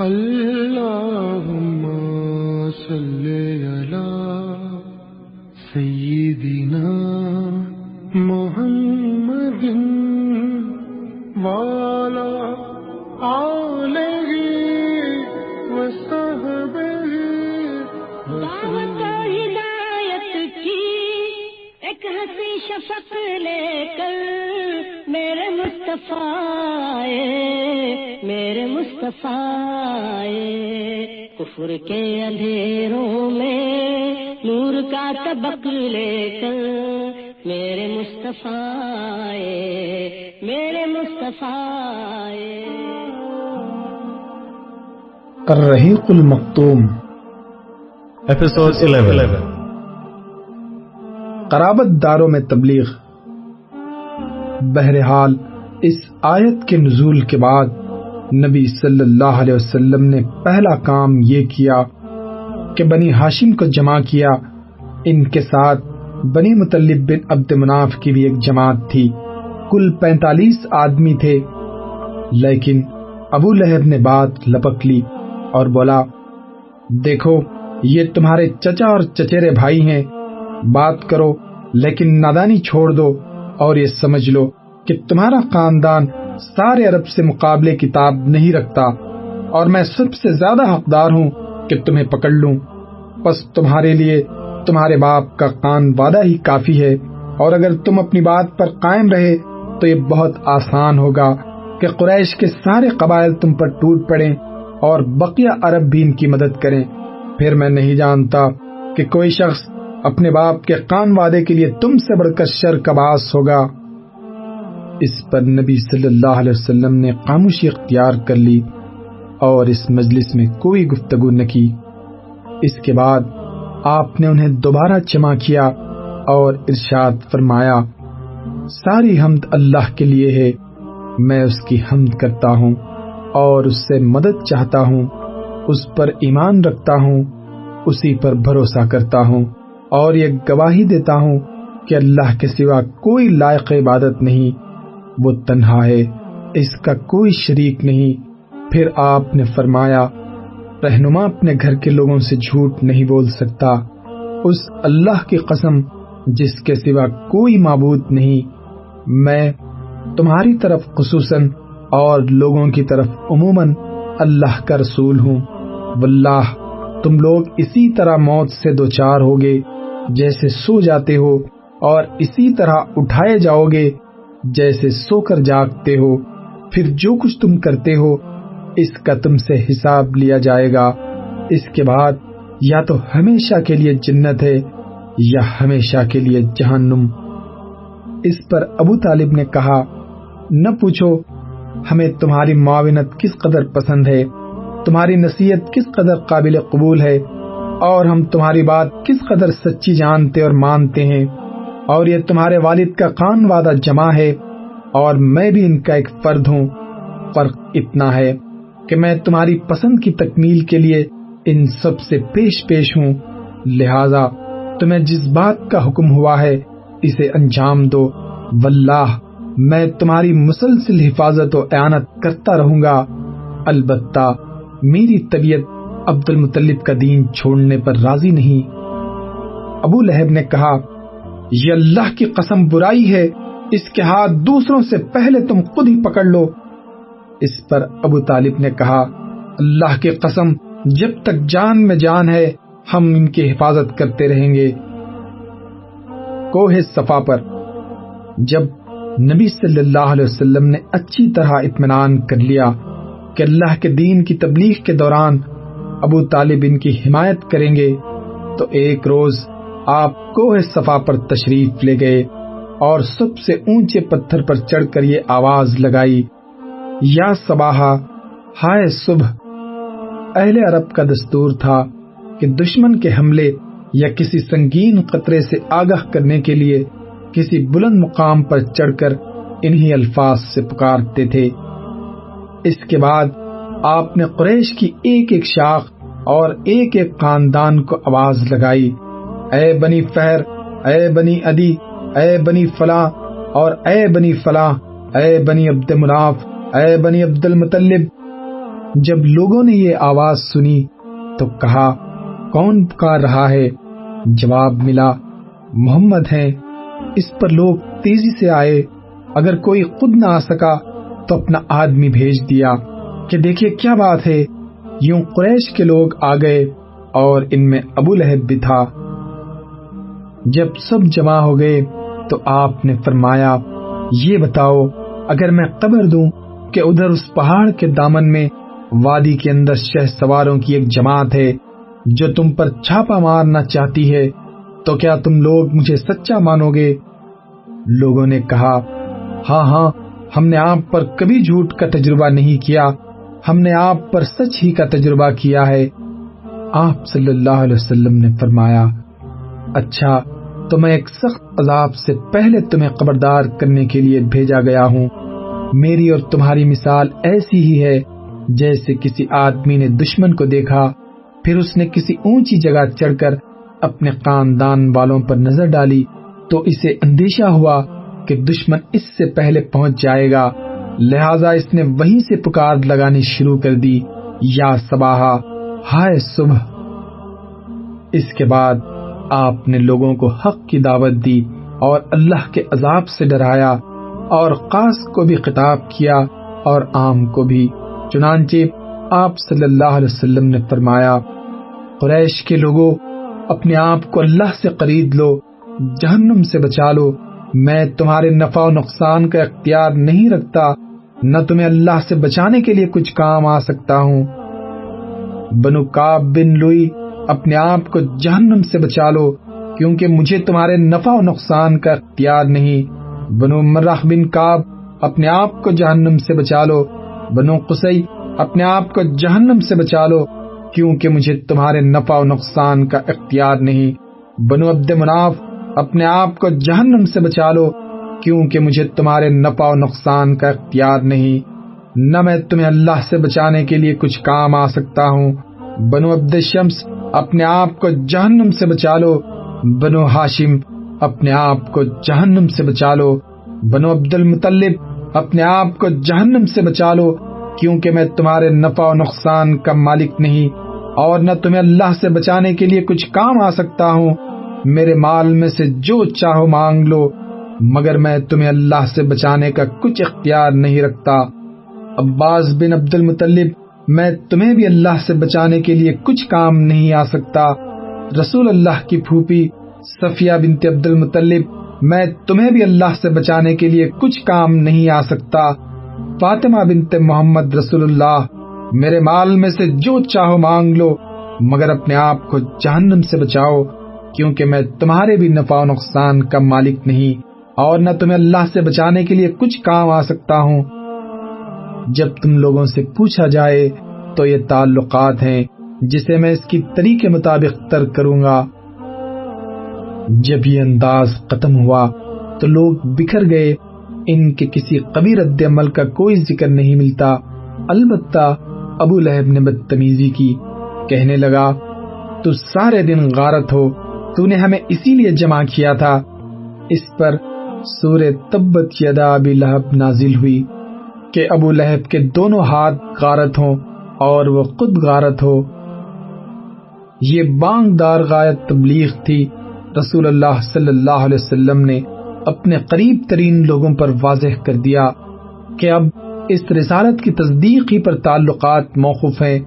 اللهم صل مصطفیٰ میرے مصطفیٰ کفر کے اندھیروں میں نور کا طبق لے کر میرے مصطفیٰ آئے، میرے مصطفیٰ آئے۔ الرحیق المختوم Episode 11. قرابت داروں میں تبلیغ بہرحال اس آیت کے نزول کے بعد نبی صلی اللہ علیہ وسلم نے پہلا کام یہ کیا کہ بنی ہاشم کو جمع کیا۔ ان کے ساتھ بنی مطلب بن عبد مناف کی بھی ایک جماعت تھی۔ کل پینتالیس آدمی تھے۔ لیکن ابو لہب نے بات لپک لی اور بولا، دیکھو، یہ تمہارے چچا اور چچیرے بھائی ہیں۔ بات کرو، لیکن نادانی چھوڑ دو اور یہ سمجھ لو۔ کہ تمہارا خاندان سارے عرب سے مقابلے کتاب نہیں رکھتا اور میں سب سے زیادہ حقدار ہوں کہ تمہیں پکڑ لوں۔ بس تمہارے لیے تمہارے باپ کا خان وعدہ ہی کافی ہے اور اگر تم اپنی بات پر قائم رہے تو یہ بہت آسان ہوگا کہ قریش کے سارے قبائل تم پر ٹوٹ پڑیں اور بقیہ عرب بھی ان کی مدد کریں۔ پھر میں نہیں جانتا کہ کوئی شخص اپنے باپ کے قان وعدے کے لیے تم سے بڑھ کر شر کا باعث ہوگا۔ اس پر نبی صلی اللہ علیہ وسلم نے خاموشی اختیار کر لی اور اس مجلس میں کوئی گفتگو نہ کی۔ اس کے بعد آپ نے انہیں دوبارہ جمع کیا اور ارشاد فرمایا، ساری حمد اللہ کے لیے ہے، میں اس کی حمد کرتا ہوں اور اس سے مدد چاہتا ہوں، اس پر ایمان رکھتا ہوں، اسی پر بھروسہ کرتا ہوں اور یہ گواہی دیتا ہوں کہ اللہ کے سوا کوئی لائق عبادت نہیں۔ وہ تنہا ہے، اس کا کوئی شریک نہیں۔ پھر آپ نے فرمایا، رہنما اپنے گھر کے لوگوں سے جھوٹ نہیں بول سکتا۔ اس اللہ کی قسم، جس کے سوا کوئی معبود نہیں۔ میں تمہاری طرف خصوصاً اور لوگوں کی طرف عموماً اللہ کا رسول ہوں۔ واللہ، تم لوگ اسی طرح موت سے دوچار ہوگے، جیسے سو جاتے ہو اور اسی طرح اٹھائے جاؤ گے۔ جیسے سو کر جاگتے ہو، پھر جو کچھ تم کرتے ہو، اس کا تم سے حساب لیا جائے گا۔ اس کے بعد یا تو ہمیشہ کے لیے جنت ہے، یا ہمیشہ کے لیے جہنم۔ اس پر ابو طالب نے کہا، نہ پوچھو، ہمیں تمہاری معاونت کس قدر پسند ہے؟ تمہاری نصیحت کس قدر قابل قبول ہے؟ اور ہم تمہاری بات کس قدر سچی جانتے اور مانتے ہیں؟ اور یہ تمہارے والد کا خان وعدہ جمع ہے اور میں بھی ان کا ایک فرد ہوں۔ فرق اتنا ہے کہ میں تمہاری پسند کی تکمیل کے لیے ان سب سے پیش پیش ہوں۔ لہذا تمہیں جس بات کا حکم ہوا ہے، اسے انجام دو۔ واللہ، میں تمہاری مسلسل حفاظت و اعانت کرتا رہوں گا۔ البتہ میری طبیعت عبد المطلب کا دین چھوڑنے پر راضی نہیں۔ ابو لہب نے کہا یہ اللہ کی قسم برائی ہے، اس کے ہاتھ دوسروں سے پہلے تم خود ہی پکڑ لو۔ اس پر ابو طالب نے کہا، اللہ کی قسم، جب تک جان میں جان ہے، ہم ان کی حفاظت کرتے رہیں گے۔ کوہ صفا پر، جب نبی صلی اللہ علیہ وسلم نے اچھی طرح اطمینان کر لیا کہ اللہ کے دین کی تبلیغ کے دوران ابو طالب ان کی حمایت کریں گے، تو ایک روز آپ کوہ صفا پر تشریف لے گئے اور سب سے اونچے پتھر پر چڑھ کر یہ آواز لگائی، یا سباہا ہائے صبح، اہل عرب کا دستور تھا کہ دشمن کے حملے یا کسی سنگین قطرے سے آگاہ کرنے کے لیے کسی بلند مقام پر چڑھ کر انہی الفاظ سے پکارتے تھے۔ اس کے بعد آپ نے قریش کی ایک ایک شاخ اور ایک ایک خاندان کو آواز لگائی۔ اے بنی فہر، اے بنی ادی اے بنی فلاں اور اے بنی فلاں اے بنی عبد مناف اے بنی عبد المطلب۔ جب لوگوں نے یہ آواز سنی تو کہا، کون پکار رہا ہے؟ جواب ملا، محمد ہیں۔ اس پر لوگ تیزی سے آئے۔ اگر کوئی خود نہ آ سکا تو اپنا آدمی بھیج دیا۔ کہ دیکھیے کیا بات ہے۔ یوں قریش کے لوگ آ گئے اور ان میں ابو لہب بھی تھا۔ جب سب جمع ہو گئے تو آپ نے فرمایا، یہ بتاؤ، اگر میں قبر دوں کہ ادھر اس پہاڑ کے دامن میں وادی کے اندر شہ سواروں کی ایک جماعت ہے جو تم پر چھاپا مارنا چاہتی ہے، تو کیا تم لوگ مجھے سچا مانو گے؟ لوگوں نے کہا ہاں ہاں ہم نے آپ پر کبھی جھوٹ کا تجربہ نہیں کیا، ہم نے آپ پر سچ ہی کا تجربہ کیا ہے۔ آپ صلی اللہ علیہ وسلم نے فرمایا اچھا تو میں ایک سخت عذاب سے پہلے تمہیں خبردار کرنے کے لیے بھیجا گیا ہوں۔ میری اور تمہاری مثال ایسی ہی ہے جیسے کسی آدمی نے دشمن کو دیکھا، پھر اس نے کسی اونچی جگہ چڑھ کر اپنے خاندان والوں پر نظر ڈالی، تو اسے اندیشہ ہوا کہ دشمن اس سے پہلے پہنچ جائے گا۔ لہذا اس نے وہیں سے پکار لگانی شروع کر دی، یا سباہا ہائے صبح۔ اس کے بعد آپ نے لوگوں کو حق کی دعوت دی اور اللہ کے عذاب سے ڈرایا اور خاص کو بھی خطاب کیا اور عام کو بھی، چنانچہ آپ صلی اللہ علیہ وسلم نے فرمایا، قریش کے لوگوں، اپنے آپ کو اللہ سے قرید لو، جہنم سے بچا لو، میں تمہارے نفع و نقصان کا اختیار نہیں رکھتا، نہ تمہیں اللہ سے بچانے کے لیے کچھ کام آ سکتا ہوں۔ بنو کاب بن لوئی اپنے آپ کو جہنم سے بچا لو، کیونکہ مجھے تمہارے نفع و نقصان کا اختیار نہیں۔ بنو مرخ بن کاب اپنے آپ کو جہنم سے بچا لو۔ بنو قسی اپنے آپ کو جہنم سے بچا لو، کیونکہ مجھے تمہارے نفع و نقصان کا اختیار نہیں۔ بنو عبد مناف اپنے آپ کو جہنم سے بچا لو، کیونکہ مجھے تمہارے نفع و نقصان کا اختیار نہیں۔ نہ میں تمہیں اللہ سے بچانے کے لیے کچھ کام آ سکتا ہوں۔ بنو عبد شمس اپنے آپ کو جہنم سے بچا لو۔ بنو ہاشم، اپنے آپ کو جہنم سے بچا لو۔ بنو عبد المطلب اپنے آپ کو جہنم سے بچا لو۔ کیونکہ میں تمہارے نفع و نقصان کا مالک نہیں، اور نہ تمہیں اللہ سے بچانے کے لیے کچھ کام آ سکتا ہوں۔ میرے مال میں سے جو چاہو مانگ لو، مگر میں تمہیں اللہ سے بچانے کا کچھ اختیار نہیں رکھتا۔ عباس بن عبد المطلب میں تمہیں بھی اللہ سے بچانے کے لیے کچھ کام نہیں آ سکتا۔ رسول اللہ کی پھوپھی صفیہ بنت عبد المطلب میں تمہیں بھی اللہ سے بچانے کے لیے کچھ کام نہیں آ سکتا۔ فاطمہ بنت محمد رسول اللہ، میرے مال میں سے جو چاہو مانگ لو، مگر اپنے آپ کو جہنم سے بچاؤ، کیونکہ میں تمہارے بھی نفع و نقصان کا مالک نہیں، اور نہ تمہیں اللہ سے بچانے کے لیے کچھ کام آ سکتا ہوں۔ جب تم لوگوں سے پوچھا جائے تو یہ تعلقات ہیں جسے میں اس کی طریقے مطابق ترک کروں گا۔ جب یہ انداز ختم ہوا تو لوگ بکھر گئے۔ ان کے کسی قبی رد عمل کا کوئی ذکر نہیں ملتا۔ البتہ ابو لہب نے بدتمیزی کی۔ کہنے لگا، تو سارے دن غارت ہو۔ تو نے ہمیں اسی لیے جمع کیا تھا۔ اس پر سور تبت یدا ابی لہب نازل ہوئی۔ کہ ابو لہب کے دونوں ہاتھ غارت ہوں اور وہ خود غارت ہو۔ یہ بانگ دار غایت تبلیغ تھی۔ رسول اللہ صلی اللہ علیہ وسلم نے اپنے قریب ترین لوگوں پر واضح کر دیا کہ اب اس رسالت کی تصدیق ہی پر تعلقات موقف ہیں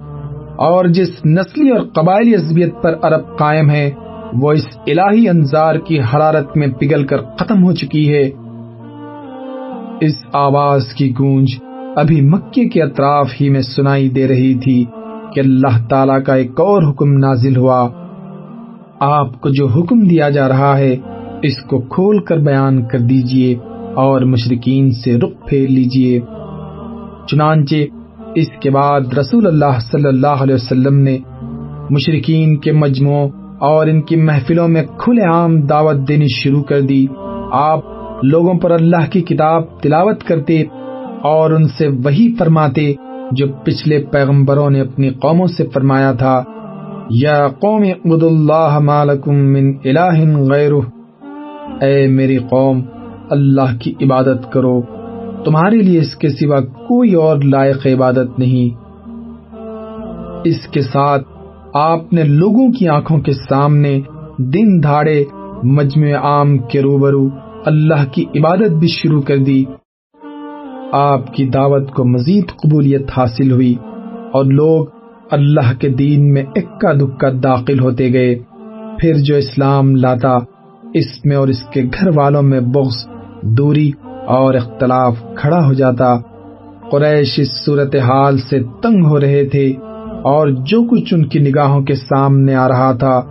اور جس نسلی اور قبائلی عصبیت پر عرب قائم ہے وہ اس الہی انظار کی حرارت میں پگھل کر ختم ہو چکی ہے۔ اس آواز کی گونج ابھی مکے کے اطراف ہی میں سنائی دے رہی تھی کہ اللہ تعالی کا ایک اور حکم نازل ہوا۔ آپ کو جو حکم دیا جا رہا ہے، اس کو کھول کر بیان کر دیجیے اور مشرقین سے رخ پھیر لیجیے۔ چنانچہ اس کے بعد رسول اللہ صلی اللہ علیہ وسلم نے مشرقین کے مجموعوں اور ان کی محفلوں میں کھلے عام دعوت دینی شروع کر دی۔ آپ لوگوں پر اللہ کی کتاب تلاوت کرتے اور ان سے وہی فرماتے جو پچھلے پیغمبروں نے اپنی قوموں سے فرمایا تھا۔ یا قوم عبد اللہ مالکم من الہ غیرہ۔ اے میری قوم، اللہ کی عبادت کرو۔ تمہارے لیے اس کے سوا کوئی اور لائق عبادت نہیں۔ اس کے ساتھ آپ نے لوگوں کی آنکھوں کے سامنے دن دھاڑے مجمع عام کے روبرو۔ اللہ کی عبادت بھی شروع کر دی۔ آپ کی دعوت کو مزید قبولیت حاصل ہوئی اور لوگ اللہ کے دین میں اکا دکا داخل ہوتے گئے۔ پھر جو اسلام لاتا، اس میں اور اس کے گھر والوں میں بغض، دوری اور اختلاف کھڑا ہو جاتا۔ قریش اس صورتحال سے تنگ ہو رہے تھے اور جو کچھ ان کی نگاہوں کے سامنے آ رہا تھا،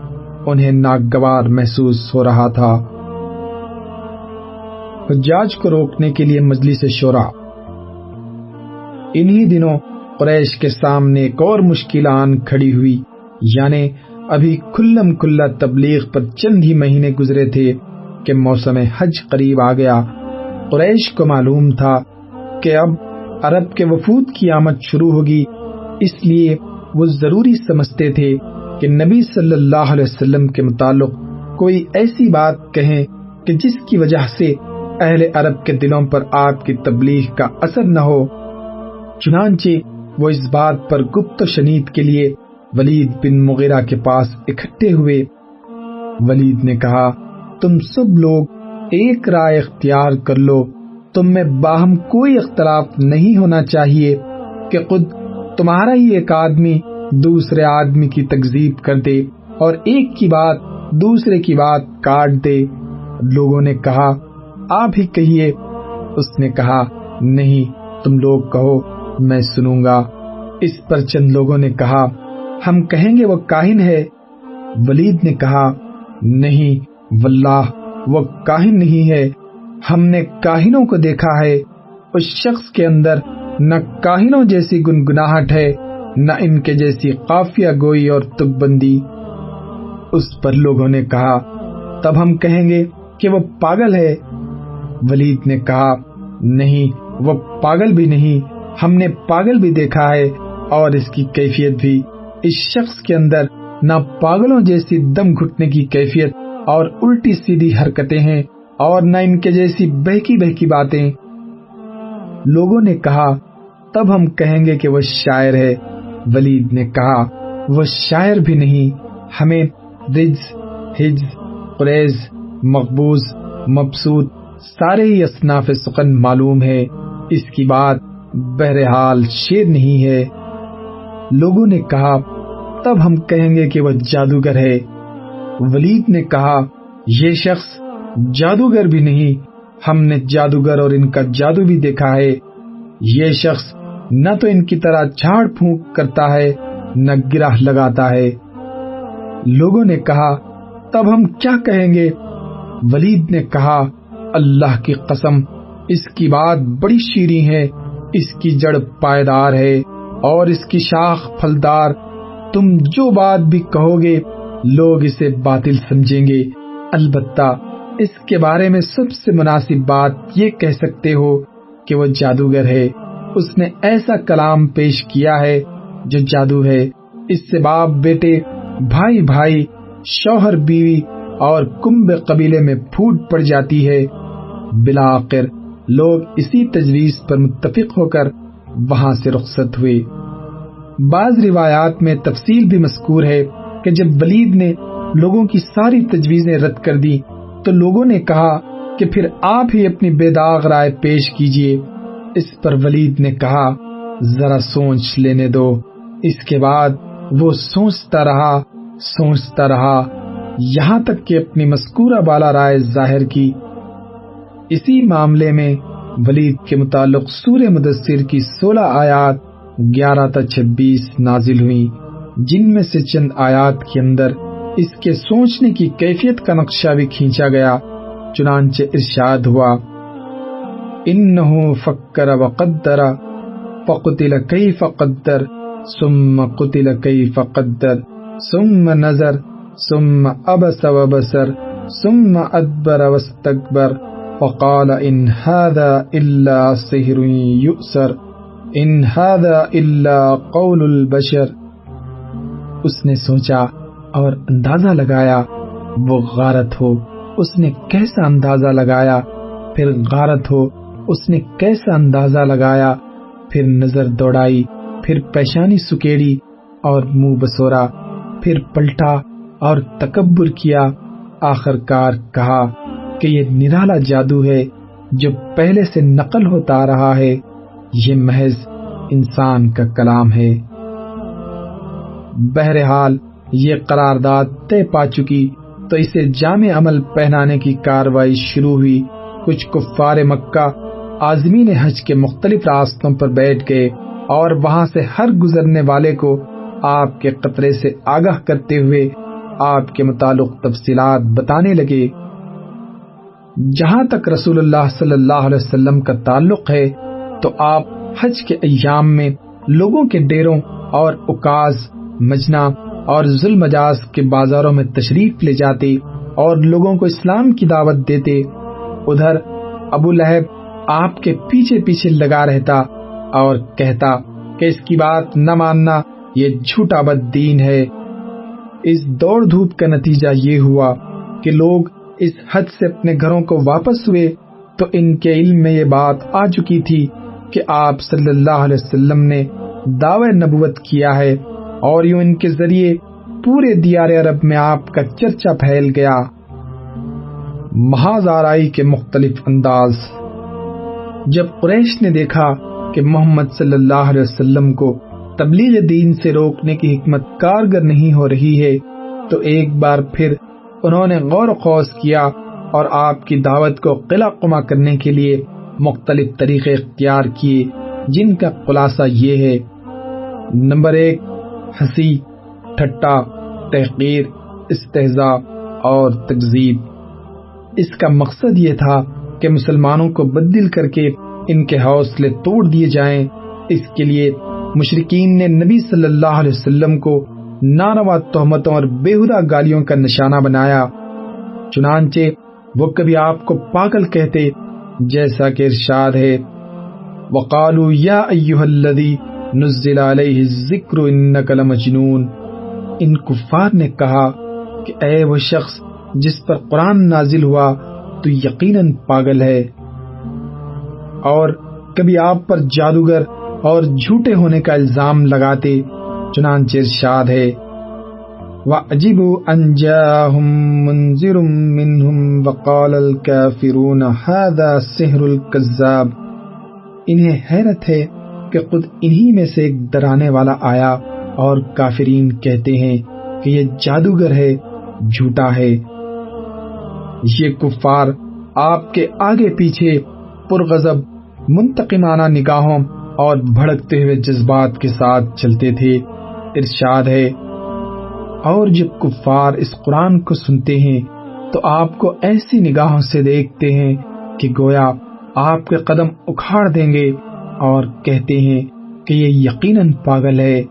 انہیں ناگوار محسوس ہو رہا تھا۔ حجاج کو روکنے کے لیے مجلس شورا۔ انہی دنوں قریش کے سامنے ایک اور مشکل آن کھڑی ہوئی یعنی ابھی کھلم کھلا تبلیغ پر چند ہی مہینے گزرے تھے کہ موسم حج قریب آ گیا۔ قریش کو معلوم تھا کہ اب عرب کے وفود کی آمد شروع ہوگی، اس لیے وہ ضروری سمجھتے تھے کہ نبی صلی اللہ علیہ وسلم کے متعلق کوئی ایسی بات کہیں کہ جس کی وجہ سے اہل عرب کے دلوں پر آپ کی تبلیغ کا اثر نہ ہو، چنانچہ وہ اس بات پر گپت و شنید کے لیے ولید بن مغیرہ کے پاس اکٹھے ہوئے۔ ولید نے کہا، تم سب لوگ ایک رائے اختیار کر لو، تم میں باہم کوئی اختلاف نہیں ہونا چاہیے کہ خود تمہارا ہی ایک آدمی دوسرے آدمی کی تکزیب کر دے اور ایک کی بات دوسرے کی بات کاٹ دے۔ لوگوں نے کہا آپ ہی کہیے، اس نے کہا، نہیں، تم لوگ کہو، میں سنوں گا۔ اس پر چند لوگوں نے کہا، ہم کہیں گے وہ کاہن ہے؟ ولید نے کہا، نہیں، واللہ، وہ کاہن نہیں ہے۔ ہم نے کاہنوں کو دیکھا ہے۔ اس شخص کے اندر نہ کاہنوں جیسی گنگناہٹ ہے، نہ ان کے جیسی قافیہ گوئی اور تک بندی۔ اس پر لوگوں نے کہا، تب ہم کہیں گے کہ وہ پاگل ہے۔ ولید نے کہا، نہیں، وہ پاگل بھی نہیں، ہم نے پاگل بھی دیکھا ہے اور اس کی کیفیت بھی۔ اس شخص کے اندر نہ پاگلوں جیسی دم گھٹنے کی کیفیت اور الٹی سیدھی حرکتیں ہیں اور نہ ان کے جیسی بہکی بہکی باتیں۔ لوگوں نے کہا، تب ہم کہیں گے کہ وہ شاعر ہے۔ ولید نے کہا، وہ شاعر بھی نہیں، ہمیں رجز ہجز قریض مقبوض، مبسوط سارے ہی اصناف سخن معلوم ہے اس کی بات بہرحال شیر نہیں ہے۔ لوگوں نے کہا، تب ہم کہیں گے کہ وہ جادوگر ہے۔ ولید نے کہا، یہ شخص جادوگر بھی نہیں، ہم نے جادوگر اور ان کا جادو بھی دیکھا ہے۔ یہ شخص نہ تو ان کی طرح جھاڑ پھونک کرتا ہے، نہ گرہ لگاتا ہے۔ لوگوں نے کہا، تب ہم کیا کہیں گے؟ ولید نے کہا اللہ کی قسم، اس کی بات بڑی شیریں ہے اس کی جڑ پائیدار ہے اور اس کی شاخ پھلدار۔ تم جو بات بھی کہو گے، لوگ اسے باطل سمجھیں گے۔ البتہ اس کے بارے میں سب سے مناسب بات یہ کہہ سکتے ہو کہ وہ جادوگر ہے۔ اس نے ایسا کلام پیش کیا ہے جو جادو ہے۔ اس سے باپ، بیٹے، بھائی بھائی، شوہر بیوی اور کمب قبیلے میں پھوٹ پڑ جاتی ہے۔ بلاخر لوگ اسی تجویز پر متفق ہو کر وہاں سے رخصت ہوئے۔ بعض روایات میں تفصیل بھی مذکور ہے کہ جب ولید نے لوگوں کی ساری تجویزیں رد کر دی تو لوگوں نے کہا کہ پھر آپ ہی اپنی بے داغ رائے پیش کیجیے۔ اس پر ولید نے کہا، ذرا سوچ لینے دو۔ اس کے بعد وہ سوچتا رہا سوچتا رہا، یہاں تک کہ اپنی مذکورہ بالا رائے ظاہر کی۔ اسی معاملے میں ولید کے متعلق سور مدثر کی سولہ آیات گیارہ تا چھبیس نازل ہوئی جن میں سے چند آیات کے اندر اس کے سوچنے کی کیفیت کا نقشہ بھی کھینچا گیا، چنانچہ ارشاد ہوا، انہو فکر وقدر فقتل کیف قدر، ثم قتل کیف قدر، ثم نظر، ثم ابس وبسر ثم ادبر واستكبر وقال ان هذا الا سحر يؤسر ان هذا الا قول البشر۔ اس نے سوچا اور اندازہ لگایا، وہ غارت ہو۔ اس نے کیسا اندازہ لگایا؟ پھر غارت ہو۔ اس نے کیسا اندازہ لگایا؟ پھر نظر دوڑائی، پھر پیشانی سکیڑی اور منہ بسورا۔ پھر پلٹا اور تکبر کیا۔ آخر کار کہا کہ یہ نرالا جادو ہے جو پہلے سے نقل ہوتا آ رہا ہے، یہ محض انسان کا کلام ہے۔ بہرحال، یہ قرارداد طے پا چکی تو اسے جامع عمل پہنانے کی کاروائی شروع ہوئی۔ کچھ کفار مکہ آزمین حج کے مختلف راستوں پر بیٹھ گئے اور وہاں سے ہر گزرنے والے کو آپ کے قطرے سے آگاہ کرتے ہوئے آپ کے متعلق تفصیلات بتانے لگے۔ جہاں تک رسول اللہ صلی اللہ علیہ وسلم کا تعلق ہے، تو آپ حج کے ایام میں لوگوں کے ڈیروں اور اکاز مجنا اور ظلم مجاز کے بازاروں میں تشریف لے جاتے اور لوگوں کو اسلام کی دعوت دیتے۔ ادھر ابو لہب آپ کے پیچھے پیچھے لگا رہتا اور کہتا کہ اس کی بات نہ ماننا یہ جھوٹا بد دین ہے۔ اس دوڑ دھوپ کا نتیجہ یہ ہوا کہ لوگ اس حد سے اپنے گھروں کو واپس ہوئے تو ان کے علم میں یہ بات آ چکی تھی کہ آپ صلی اللہ علیہ وسلم نے دعوی نبوت کیا ہے اور یوں ان کے ذریعے پورے دیار عرب میں آپ کا چرچا پھیل گیا۔ محاذ آرائی کے مختلف انداز۔ جب قریش نے دیکھا کہ محمد صلی اللہ علیہ وسلم کو تبلیغ دین سے روکنے کی حکمت کارگر نہیں ہو رہی ہے تو ایک بار پھر انہوں نے غور و خوص کیا اور آپ کی دعوت کو قلع قما کرنے کے لیے مختلف طریقے اختیار کیے، جن کا خلاصہ یہ ہے۔ نمبر ایک، ہنسی ٹھٹا تحقیر استحضاء اور تقزیب اس کا مقصد یہ تھا کہ مسلمانوں کو بدل کر کے ان کے حوصلے توڑ دیے جائیں۔ اس کے لیے مشرقین نے نبی صلی اللہ علیہ وسلم کو ناروا تہمتوں اور بےحدہ گالیوں کا نشانہ بنایا۔ چنانچہ وہ کبھی آپ کو پاگل کہتے جیسا کہ ارشاد ہے۔ وقالو یا ایوہ الذی نزل علیہ الذکر انک لمجنون۔ ان کفار نے کہا کہ اے وہ شخص جس پر قرآن نازل ہوا تو یقیناً پاگل ہے۔ اور کبھی آپ پر جادوگر اور جھوٹے ہونے کا الزام لگاتے چنانچہ ارشاد ہے، وَأَجِبُوا أَن جَاءَهُم مُنذِرٌ مِّنْهُمْ وَقَالَ الْكَافِرُونَ هَذَا سِحْرُ الْكَذَّابِ۔ انہیں حیرت ہے کہ خود انہی میں سے ایک ڈرانے والا آیا اور کافرین کہتے ہیں کہ یہ جادوگر ہے، جھوٹا ہے۔ یہ کفار آپ کے آگے پیچھے پرغضب، منتقمانہ نگاہوں اور بھڑکتے ہوئے جذبات کے ساتھ چلتے تھے۔ ارشاد ہے۔ اور جب کفار اس قرآن کو سنتے ہیں، تو آپ کو ایسی نگاہوں سے دیکھتے ہیں کہ گویا آپ کے قدم اکھاڑ دیں گے اور کہتے ہیں کہ یہ یقیناً پاگل ہے۔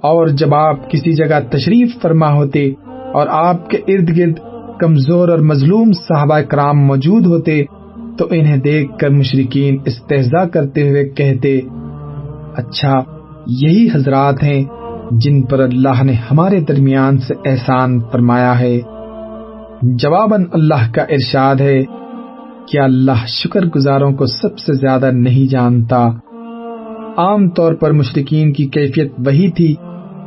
اور جب آپ کسی جگہ تشریف فرما ہوتے اور آپ کے ارد گرد کمزور اور مظلوم صحابہ کرام موجود ہوتے، تو انہیں دیکھ کر مشرقین استحضا کرتے ہوئے کہتے اچھا یہی حضرات ہیں جن پر اللہ نے ہمارے درمیان سے احسان فرمایا ہے۔ جواباً اللہ کا ارشاد ہے کیا اللہ شکر گزاروں کو سب سے زیادہ نہیں جانتا۔ عام طور پر مشرقین کی کیفیت وہی تھی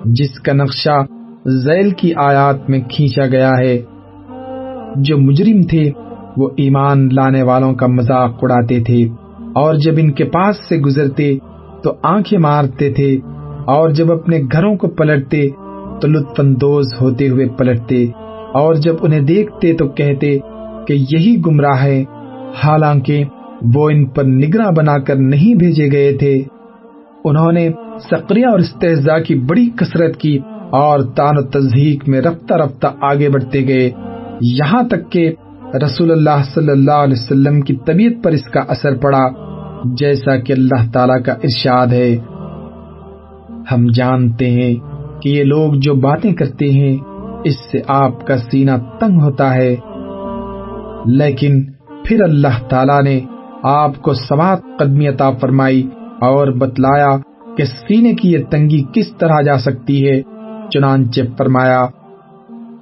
جس کا نقشہ ذیل کی آیات میں کھینچا گیا ہے۔ جو مجرم تھے، وہ ایمان لانے والوں کا مذاق اڑاتے تھے اور جب ان کے پاس سے گزرتے تو آنکھیں مارتے تھے اور جب اپنے گھروں کو پلٹتے تو لطف اندوز ہوتے ہوئے پلٹتے اور جب انہیں دیکھتے تو کہتے کہ یہی گمراہ ہے حالانکہ وہ ان پر نگراں بنا کر نہیں بھیجے گئے تھے۔ انہوں نے سکریہ اور استحضاء کی بڑی کثرت کی اور تان و تزہیق میں رفتہ رفتہ آگے بڑھتے گئے۔ یہاں تک کہ رسول اللہ صلی اللہ علیہ وسلم کی طبیعت پر اس کا اثر پڑا۔ جیسا کہ اللہ تعالی کا ارشاد ہے۔ ہم جانتے ہیں کہ یہ لوگ جو باتیں کرتے ہیں، اس سے آپ کا سینہ تنگ ہوتا ہے۔ لیکن پھر اللہ تعالی نے آپ کو سوات قدمی عطا فرمائی اور بتلایا کہ سینے کی یہ تنگی کس طرح جا سکتی ہے۔ چنانچہ فرمایا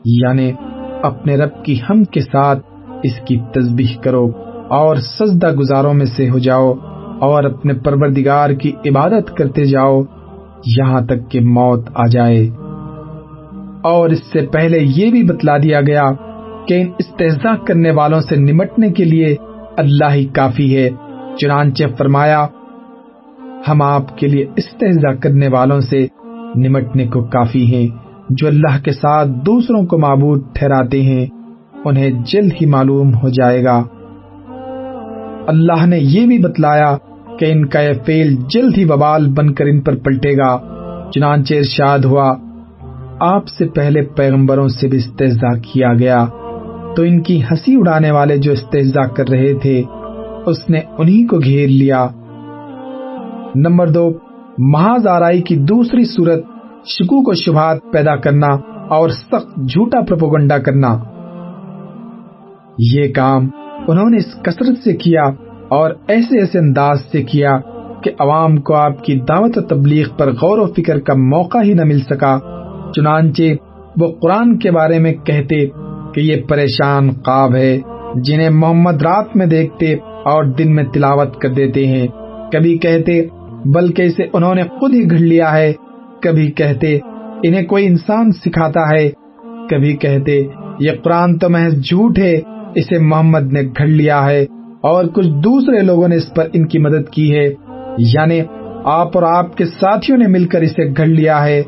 یعنی اپنے رب کی ہم کے ساتھ اس کی تسبیح کرو۔ اور سجدہ گزاروں میں سے ہو جاؤ اور اپنے پروردگار کی عبادت کرتے جاؤ، یہاں تک کہ موت آ جائے۔ اور اس سے پہلے یہ بھی بتلا دیا گیا کہ ان استحضا کرنے والوں سے نمٹنے کے لیے اللہ ہی کافی ہے۔ چنانچہ فرمایا، ہم آپ کے لیے استحضا کرنے والوں سے نمٹنے کو کافی ہیں، جو اللہ کے ساتھ دوسروں کو معبود ٹھہراتے ہیں، انہیں جلد ہی معلوم ہو جائے گا۔ اللہ نے یہ بھی بتلایا کہ ان کا یہ فیل جلد ہی وبال بن کر ان پر پلٹے گا۔ چنانچہ ارشاد ہوا، آپ سے پہلے پیغمبروں سے بھی استحضا کیا گیا۔ تو ان کی ہنسی اڑانے والے جو استحضا کر رہے تھے، اس نے انہی کو گھیر لیا۔ نمبر دو، محاذ آرائی کی دوسری صورت، شکوک و شبہات پیدا کرنا اور سخت جھوٹا پروپوگنڈا کرنا۔ یہ کام انہوں نے اس کثرت سے کیا اور ایسے ایسے انداز سے کیا کہ عوام کو آپ کی دعوت و تبلیغ پر غور و فکر کا موقع ہی نہ مل سکا۔ چنانچہ وہ قرآن کے بارے میں کہتے کہ یہ پریشان خواب ہے، جنہیں محمد رات میں دیکھتے اور دن میں تلاوت کر دیتے ہیں۔ کبھی کہتے، بلکہ اسے انہوں نے خود ہی گھڑ لیا ہے۔ کبھی کہتے، انہیں کوئی انسان سکھاتا ہے۔ کبھی کہتے، یہ قرآن تو محض جھوٹ ہے۔ اسے محمد نے گھڑ لیا ہے اور کچھ دوسرے لوگوں نے اس پر ان کی مدد کی ہے۔ یعنی آپ اور آپ کے ساتھیوں نے مل کر اسے گھڑ لیا ہے۔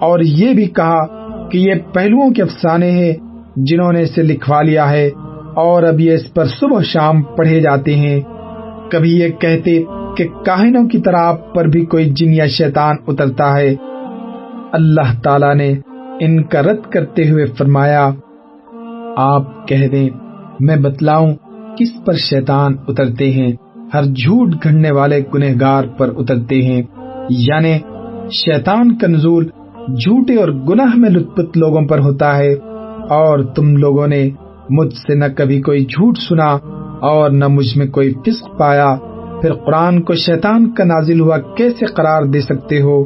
اور یہ بھی کہا کہ یہ پہلوؤں کے افسانے ہیں جنہوں نے اسے لکھوا لیا ہے اور اب یہ اس پر صبح شام پڑھے جاتے ہیں۔ کبھی یہ کہتے کہ کاہنوں کی طرح آپ پر بھی کوئی جن یا شیطان اترتا ہے۔ اللہ تعالی نے ان کا رد کرتے ہوئے فرمایا آپ کہہ دیں، میں بتلاؤں کس پر شیطان اترتے ہیں، ہر جھوٹ گھڑنے والے گنہگار پر اترتے ہیں۔ یعنی شیطان کا نزول جھوٹے اور گناہ میں لطپت لوگوں پر ہوتا ہے، اور تم لوگوں نے مجھ سے نہ کبھی کوئی جھوٹ سنا اور نہ مجھ میں کوئی فسق پایا۔ پھر قرآن کو شیطان کا نازل ہوا کیسے قرار دے سکتے ہو؟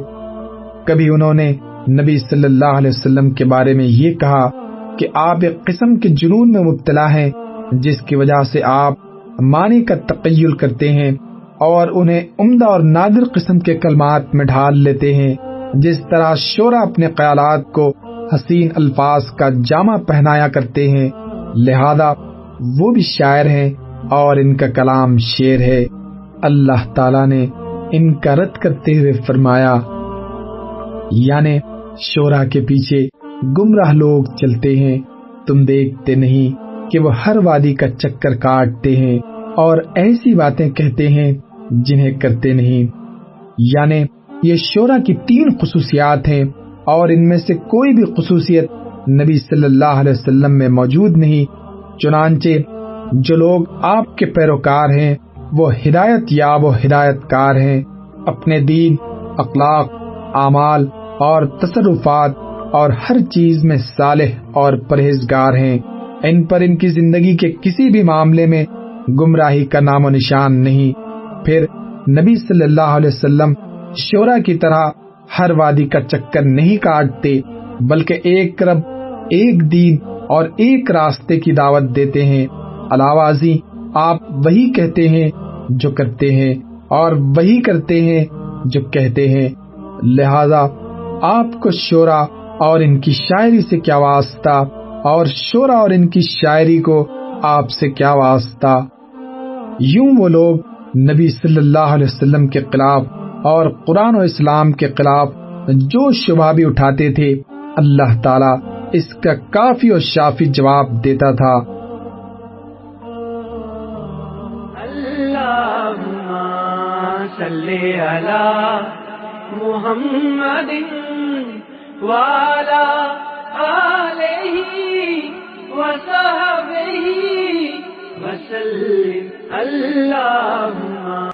کبھی انہوں نے نبی صلی اللہ علیہ وسلم کے بارے میں یہ کہا کہ آپ ایک قسم کے جنون میں مبتلا ہیں، جس کی وجہ سے آپ معنی کا تقیل کرتے ہیں اور انہیں عمدہ اور نادر قسم کے کلمات میں ڈھال لیتے ہیں، جس طرح شورا اپنے خیالات کو حسین الفاظ کا جامع پہنایا کرتے ہیں۔ لہذا وہ بھی شاعر ہیں اور ان کا کلام شیر ہے۔ اللہ تعالی نے ان کا رد کرتے ہوئے فرمایا یعنی شورا کے پیچھے گمراہ لوگ چلتے ہیں۔ تم دیکھتے نہیں کہ وہ ہر وادی کا چکر کاٹتے ہیں اور ایسی باتیں کہتے ہیں جنہیں کرتے نہیں۔ یعنی یہ شورا کی تین خصوصیات ہیں اور ان میں سے کوئی بھی خصوصیت نبی صلی اللہ علیہ وسلم میں موجود نہیں۔ چنانچہ جو لوگ آپ کے پیروکار ہیں، وہ ہدایت یاب و ہدایت کار ہیں۔ اپنے دین، اخلاق، اعمال اور تصرفات اور ہر چیز میں صالح اور پرہیزگار ہیں۔ ان پر ان کی زندگی کے کسی بھی معاملے میں گمراہی کا نام و نشان نہیں۔ پھر نبی صلی اللہ علیہ وسلم شورا کی طرح ہر وادی کا چکر نہیں کاٹتے، بلکہ ایک کرب ایک دین اور ایک راستے کی دعوت دیتے ہیں۔ علاوہ ازیں آپ وہی کہتے ہیں جو کرتے ہیں اور وہی کرتے ہیں جو کہتے ہیں۔ لہذا آپ کو شورا اور ان کی شاعری سے کیا واسطہ؟ اور شورا اور ان کی شاعری کو آپ سے کیا واسطہ؟ یوں وہ لوگ نبی صلی اللہ علیہ وسلم کے خلاف اور قرآن و اسلام کے خلاف جو شبہ بھی اٹھاتے تھے، اللہ تعالی اس کا کافی اور شافی جواب دیتا تھا۔ صلی علی محمد والا علیہ وصحبہ وسلم اللہم